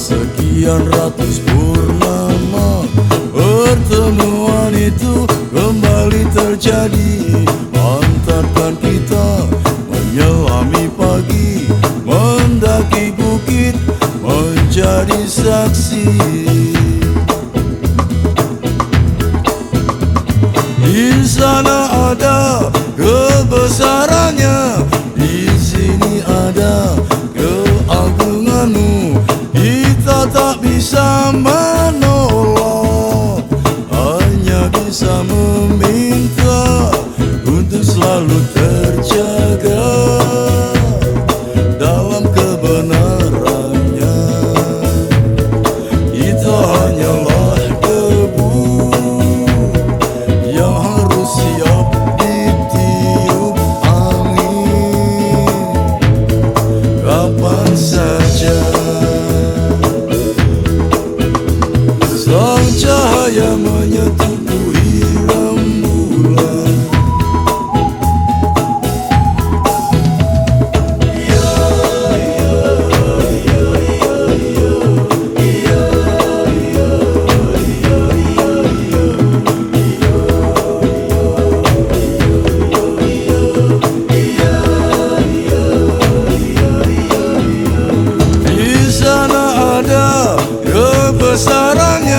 sekian ratus purnama Pertemuan itu kembali terjadi. Antarkan kita menyelami pagi Mendaki bukit menjadi saksi. Those are seorang